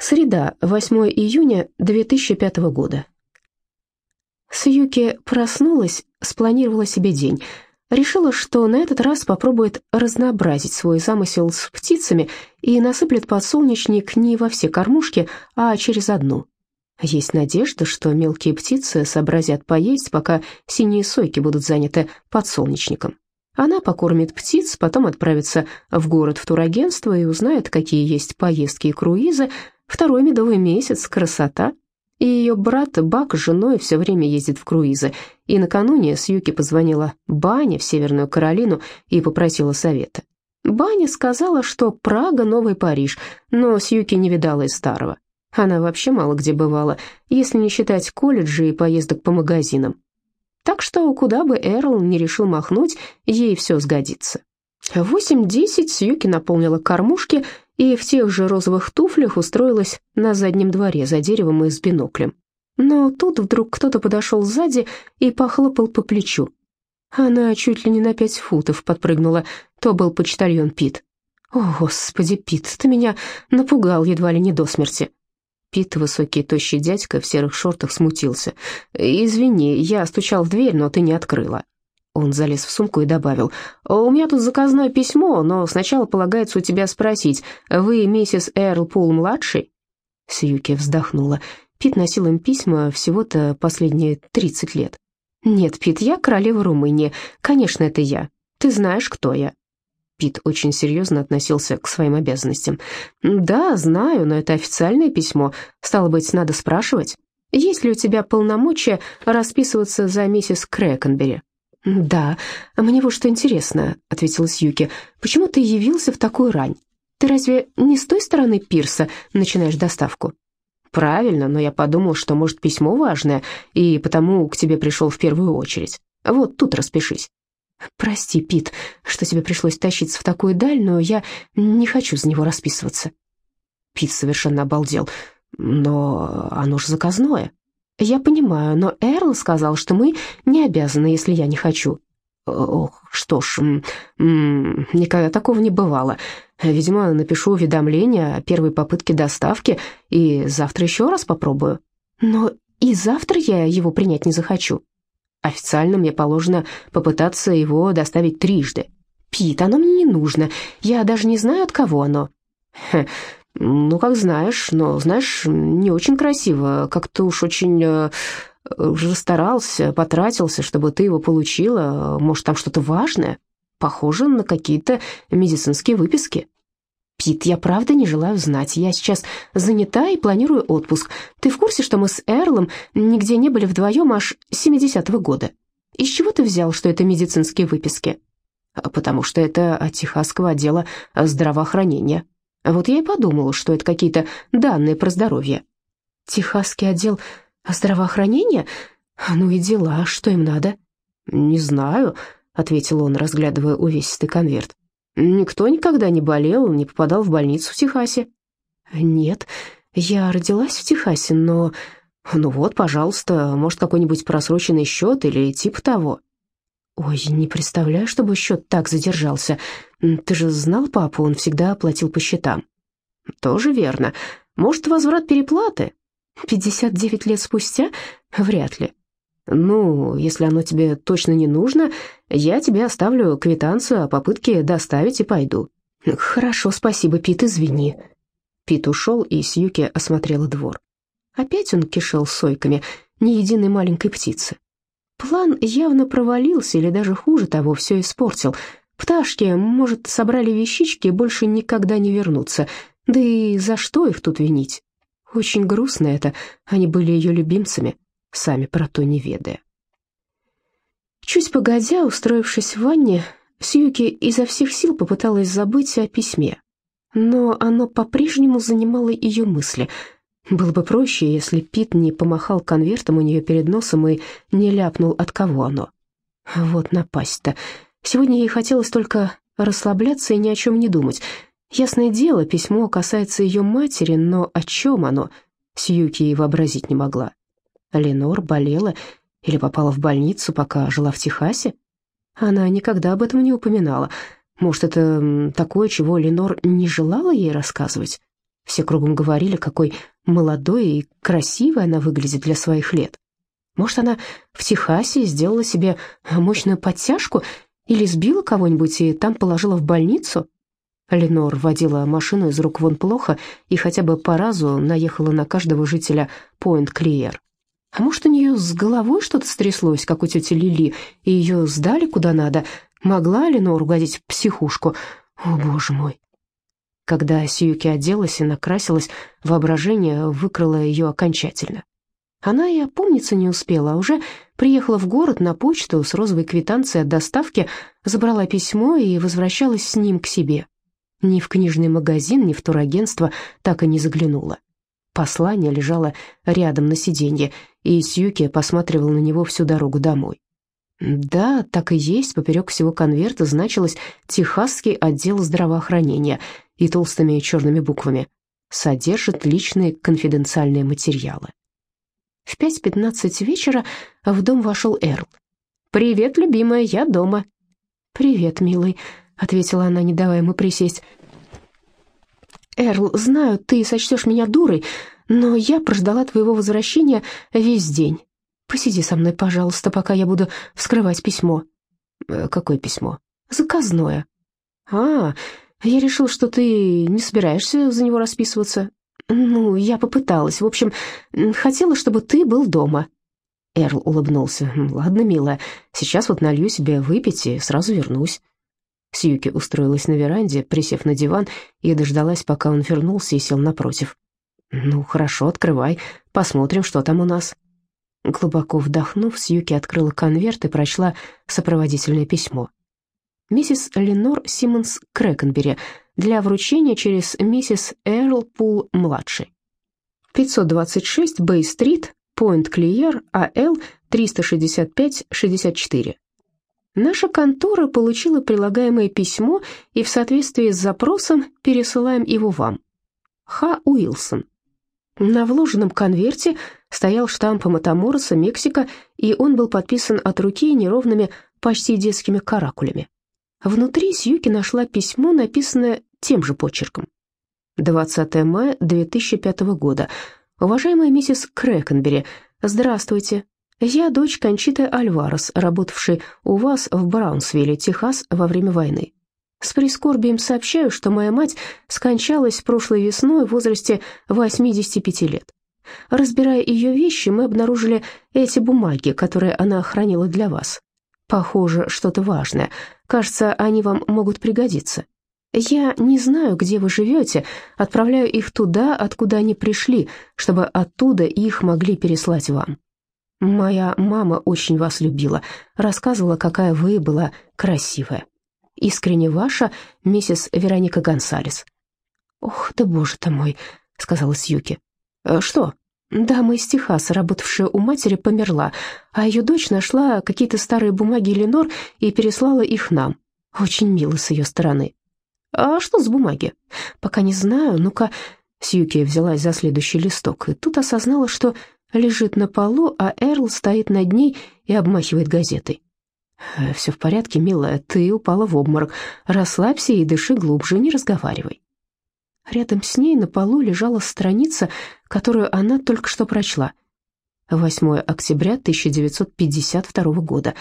Среда, 8 июня 2005 года. Сьюки проснулась, спланировала себе день. Решила, что на этот раз попробует разнообразить свой замысел с птицами и насыплет подсолнечник не во все кормушки, а через одну. Есть надежда, что мелкие птицы сообразят поесть, пока синие сойки будут заняты подсолнечником. Она покормит птиц, потом отправится в город в турагентство и узнает, какие есть поездки и круизы, Второй медовый месяц, красота. И ее брат Бак с женой все время ездит в круизы. И накануне Сьюки позвонила Бане в Северную Каролину и попросила совета. Баня сказала, что Прага — новый Париж, но Сьюки не видала и старого. Она вообще мало где бывала, если не считать колледжи и поездок по магазинам. Так что, куда бы Эрл не решил махнуть, ей все сгодится. В 8.10 Сьюки наполнила кормушки и в тех же розовых туфлях устроилась на заднем дворе за деревом и с биноклем. Но тут вдруг кто-то подошел сзади и похлопал по плечу. Она чуть ли не на пять футов подпрыгнула, то был почтальон Пит. «О, господи, Пит, ты меня напугал едва ли не до смерти». Пит, высокий тощий дядька в серых шортах, смутился. «Извини, я стучал в дверь, но ты не открыла». Он залез в сумку и добавил, «У меня тут заказное письмо, но сначала полагается у тебя спросить, вы миссис Эрл Пул-младший?» Сьюки вздохнула. Пит носил им письма всего-то последние тридцать лет. «Нет, Пит, я королева Румынии. Конечно, это я. Ты знаешь, кто я». Пит очень серьезно относился к своим обязанностям. «Да, знаю, но это официальное письмо. Стало быть, надо спрашивать. Есть ли у тебя полномочия расписываться за миссис Крэкенбери?» «Да, мне вот что интересно», — ответила Сьюки. «Почему ты явился в такую рань? Ты разве не с той стороны пирса начинаешь доставку?» «Правильно, но я подумал, что, может, письмо важное, и потому к тебе пришел в первую очередь. Вот тут распишись». «Прости, Пит, что тебе пришлось тащиться в такую даль, но я не хочу за него расписываться». Пит совершенно обалдел. «Но оно же заказное». «Я понимаю, но Эрл сказал, что мы не обязаны, если я не хочу». «Ох, что ж, м -м, никогда такого не бывало. Видимо, напишу уведомление о первой попытке доставки и завтра еще раз попробую. Но и завтра я его принять не захочу. Официально мне положено попытаться его доставить трижды. Пит, оно мне не нужно, я даже не знаю, от кого оно». Хм, «Ну, как знаешь, но, знаешь, не очень красиво, как-то уж очень э, старался, потратился, чтобы ты его получила. Может, там что-то важное? Похоже на какие-то медицинские выписки». «Пит, я правда не желаю знать. Я сейчас занята и планирую отпуск. Ты в курсе, что мы с Эрлом нигде не были вдвоем аж 70-го года? Из чего ты взял, что это медицинские выписки?» «Потому что это от Техасского отдела здравоохранения», вот я и подумала, что это какие-то данные про здоровье. Техасский отдел здравоохранения? Ну и дела, что им надо? Не знаю, ответил он, разглядывая увесистый конверт. Никто никогда не болел, не попадал в больницу в Техасе. Нет, я родилась в Техасе, но... Ну вот, пожалуйста, может, какой-нибудь просроченный счет или типа того. «Ой, не представляю, чтобы счет так задержался. Ты же знал папу, он всегда платил по счетам». «Тоже верно. Может, возврат переплаты?» «Пятьдесят девять лет спустя? Вряд ли». «Ну, если оно тебе точно не нужно, я тебе оставлю квитанцию о попытке доставить и пойду». «Хорошо, спасибо, Пит, извини». Пит ушел, и Сьюки осмотрела двор. Опять он кишел сойками, ни единой маленькой птицы. План явно провалился или даже хуже того, все испортил. Пташки, может, собрали вещички и больше никогда не вернутся. Да и за что их тут винить? Очень грустно это, они были ее любимцами, сами про то не ведая. Чуть погодя, устроившись в ванне, Сьюки изо всех сил попыталась забыть о письме. Но оно по-прежнему занимало ее мысли — было бы проще, если Пит не помахал конвертом у нее перед носом и не ляпнул, от кого оно. Вот напасть-то. Сегодня ей хотелось только расслабляться и ни о чем не думать. Ясное дело, письмо касается ее матери, но о чем оно? Сьюки ей вообразить не могла. Ленор болела или попала в больницу, пока жила в Техасе? Она никогда об этом не упоминала. Может, это такое, чего Ленор не желала ей рассказывать? Все кругом говорили, какой молодой и красивой она выглядит для своих лет. Может, она в Техасе сделала себе мощную подтяжку или сбила кого-нибудь и там положила в больницу? Ленор водила машину из рук вон плохо и хотя бы по разу наехала на каждого жителя Пойнт-Клиер. А может, у нее с головой что-то стряслось, как у тети Лили, и ее сдали куда надо? Могла Ленор угодить в психушку? О, боже мой! Когда Сьюки оделась и накрасилась, воображение выкрало ее окончательно. Она и опомниться не успела, а уже приехала в город на почту с розовой квитанцией от доставки, забрала письмо и возвращалась с ним к себе. Ни в книжный магазин, ни в турагентство так и не заглянула. Послание лежало рядом на сиденье, и Сьюки посматривал на него всю дорогу домой. Да, так и есть, поперек всего конверта значилось «Техасский отдел здравоохранения» и толстыми черными буквами «Содержит личные конфиденциальные материалы». В 5.15 вечера в дом вошел Эрл. «Привет, любимая, я дома». «Привет, милый», — ответила она, не давая ему присесть. «Эрл, знаю, ты сочтешь меня дурой, но я прождала твоего возвращения весь день. Посиди со мной, пожалуйста, пока я буду вскрывать письмо». «Э, «Какое письмо?» «Заказное». «А, я решил, что ты не собираешься за него расписываться». «Ну, я попыталась. В общем, хотела, чтобы ты был дома». Эрл улыбнулся. «Ладно, милая, сейчас вот налью себе выпить и сразу вернусь». Сьюки устроилась на веранде, присев на диван, и дождалась, пока он вернулся и сел напротив. «Ну, хорошо, открывай, посмотрим, что там у нас». Глубоко вдохнув, Сьюки открыла конверт и прочла сопроводительное письмо. «Миссис Ленор Симмонс Крэкенбери для вручения через миссис Эрл Пул-младший. 526 Бэй-стрит, Пойнт-Клиер, АЛ 365-64». Наша контора получила прилагаемое письмо и в соответствии с запросом пересылаем его вам. Х. Уилсон. На вложенном конверте стоял штамп Матамороса, Мексика, и он был подписан от руки неровными, почти детскими каракулями. Внутри Сьюки нашла письмо, написанное тем же почерком. 20 мая 2005 года. Уважаемая миссис Крэкенбери, здравствуйте. Я дочь Кончиты Альварес, работавшей у вас в Браунсвилле, Техас, во время войны. С прискорбием сообщаю, что моя мать скончалась прошлой весной в возрасте 85 лет. Разбирая ее вещи, мы обнаружили эти бумаги, которые она хранила для вас. Похоже, что-то важное. Кажется, они вам могут пригодиться. Я не знаю, где вы живете, отправляю их туда, откуда они пришли, чтобы оттуда их могли переслать вам. Моя мама очень вас любила, рассказывала, какая вы была красивая. Искренне ваша, миссис Вероника Гонсалес. Ох, да боже ты мой, сказала Сьюки. «Э, что? Дама из Техаса, работавшая у матери, померла, а ее дочь нашла какие-то старые бумаги Ленор и переслала их нам. Очень мило с ее стороны. А что за бумаги? Пока не знаю, ну-ка... Сьюки взялась за следующий листок и тут осознала, что лежит на полу, а Эрл стоит над ней и обмахивает газетой. «Э, «Все в порядке, милая, ты упала в обморок. Расслабься и дыши глубже, не разговаривай». Рядом с ней на полу лежала страница, которую она только что прочла. 8 октября 1952 года.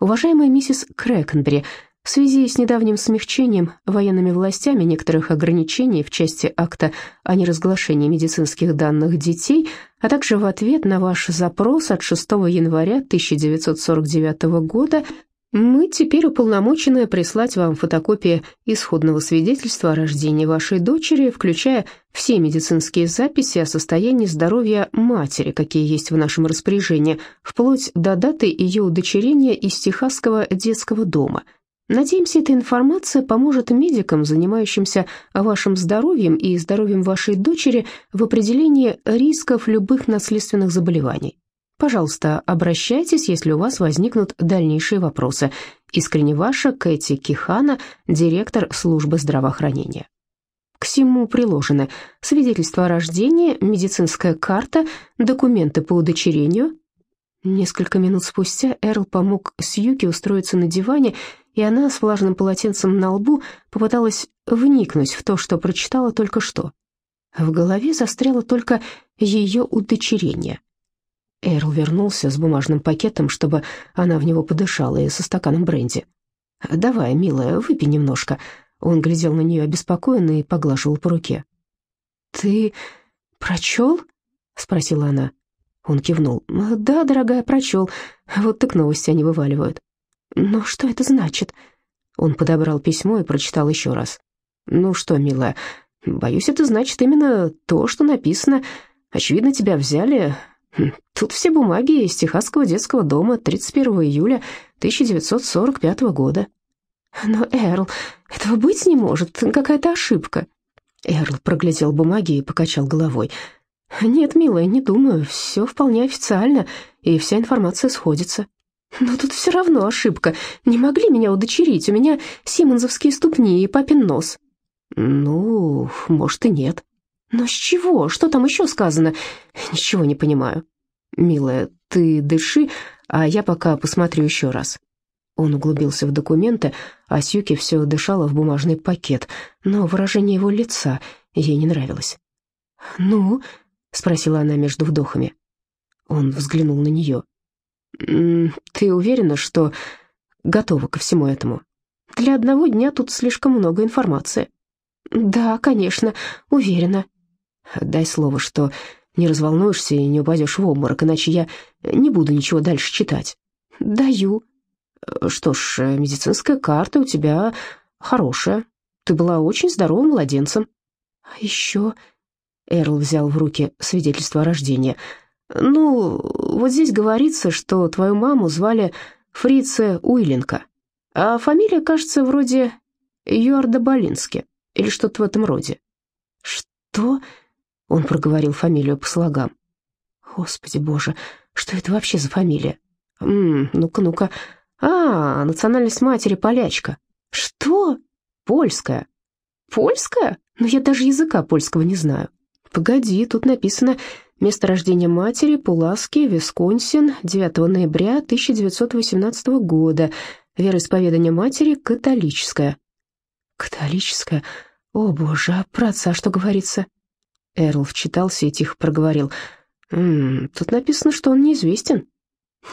«Уважаемая миссис Крэкенбери, в связи с недавним смягчением военными властями некоторых ограничений в части акта о неразглашении медицинских данных детей, а также в ответ на ваш запрос от 6 января 1949 года, мы теперь уполномочены прислать вам фотокопии исходного свидетельства о рождении вашей дочери, включая все медицинские записи о состоянии здоровья матери, какие есть в нашем распоряжении, вплоть до даты ее удочерения из Техасского детского дома – Надеемся, эта информация поможет медикам, занимающимся вашим здоровьем и здоровьем вашей дочери, в определении рисков любых наследственных заболеваний. Пожалуйста, обращайтесь, если у вас возникнут дальнейшие вопросы. Искренне ваша Кэти Кихана, директор службы здравоохранения. К всему приложены свидетельство о рождении, медицинская карта, документы по удочерению. Несколько минут спустя Эрл помог Сьюке устроиться на диване и она с влажным полотенцем на лбу попыталась вникнуть в то, что прочитала только что. В голове застряло только ее удочерение. Эрл вернулся с бумажным пакетом, чтобы она в него подышала, и со стаканом бренди. «Давай, милая, выпей немножко». Он глядел на нее обеспокоенно и поглаживал по руке. «Ты прочел?» — спросила она. Он кивнул. «Да, дорогая, прочел. Вот так новости они вываливают». «Но что это значит?» Он подобрал письмо и прочитал еще раз. «Ну что, милая, боюсь, это значит именно то, что написано. Очевидно, тебя взяли. Хм, тут все бумаги из Техасского детского дома 31 июля 1945 года». «Но, Эрл, этого быть не может, какая-то ошибка». Эрл проглядел бумаги и покачал головой. «Нет, милая, не думаю, все вполне официально, и вся информация сходится». «Но тут все равно ошибка. Не могли меня удочерить, у меня симонзовские ступни и папин нос». «Ну, может и нет». «Но с чего? Что там еще сказано? Ничего не понимаю». «Милая, ты дыши, а я пока посмотрю еще раз». Он углубился в документы, а Сьюки все дышала в бумажный пакет, но выражение его лица ей не нравилось. «Ну?» — спросила она между вдохами. Он взглянул на нее. «Ты уверена, что готова ко всему этому? Для одного дня тут слишком много информации». «Да, конечно, уверена». «Дай слово, что не разволнуешься и не упадешь в обморок, иначе я не буду ничего дальше читать». «Даю». «Что ж, медицинская карта у тебя хорошая. Ты была очень здоровым младенцем». «А еще...» Эрл взял в руки свидетельство о рождении. «Ну, вот здесь говорится, что твою маму звали Фрице Уиленко, а фамилия, кажется, вроде Юардабалински или что-то в этом роде». «Что?» — он проговорил фамилию по слогам. «Господи боже, что это вообще за фамилия?» «Ммм, ну-ка, ну-ка. А, национальность матери полячка». «Что?» «Польская». «Польская? Ну, я даже языка польского не знаю». «Погоди, тут написано место рождения матери, Пуласки, Висконсин, 9 ноября 1918 года, вероисповедание матери католическое». «Католическое? О, боже, а про отца что говорится?» Эрл вчитался и тихо проговорил. «М -м, «Тут написано, что он неизвестен».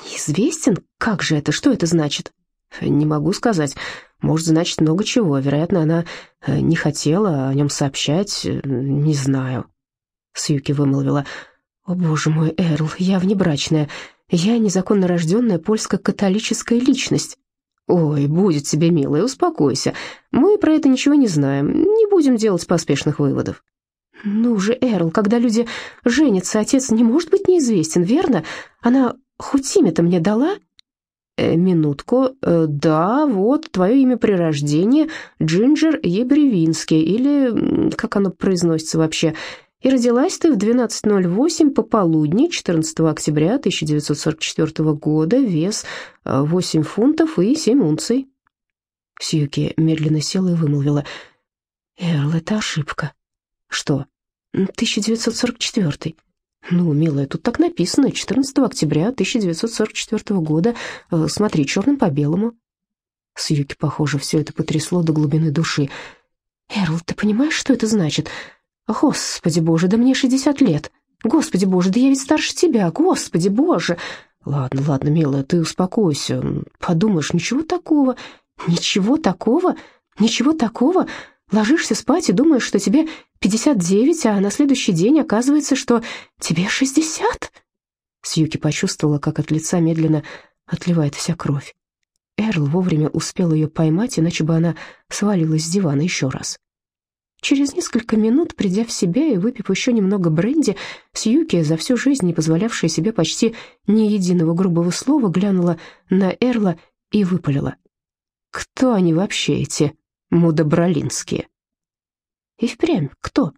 «Неизвестен? Как же это? Что это значит?» «Не могу сказать. Может, значит много чего. Вероятно, она э, не хотела о нем сообщать. Э, не знаю». Сьюки вымолвила. «О, боже мой, Эрл, я внебрачная. Я незаконно рожденная польско-католическая личность». «Ой, будет тебе, милая, успокойся. Мы про это ничего не знаем. Не будем делать поспешных выводов». «Ну же, Эрл, когда люди женятся, отец не может быть неизвестен, верно? Она хоть имя-то мне дала?» э, «Минутку. Э, да, вот, твое имя при рождении Джинджер Ебревинский, или как оно произносится вообще?» И родилась ты в 12.08 пополудни 14 октября 1944 года, вес 8 э, фунтов и 7 унций. Сьюки медленно села и вымолвила. «Эрл, это ошибка». «Что?» «1944». «Ну, милая, тут так написано, 14 октября 1944 года. Э, смотри, черным по белому». Сьюки, похоже, все это потрясло до глубины души. «Эрл, ты понимаешь, что это значит?» Господи боже, да мне шестьдесят лет. Господи боже, да я ведь старше тебя. Господи боже. Ладно, ладно, милая, ты успокойся. Подумаешь, ничего такого. Ничего такого? Ничего такого? Ложишься спать и думаешь, что тебе пятьдесят девять, а на следующий день оказывается, что тебе шестьдесят. Сьюки почувствовала, как от лица медленно отливает вся кровь. Эрл вовремя успел ее поймать, иначе бы она свалилась с дивана еще раз. Через несколько минут, придя в себя и выпив еще немного бренди, Сьюки, за всю жизнь не позволявшая себе почти ни единого грубого слова, глянула на Эрла и выпалила. «Кто они вообще, эти мудобролинские?» «И впрямь, кто?»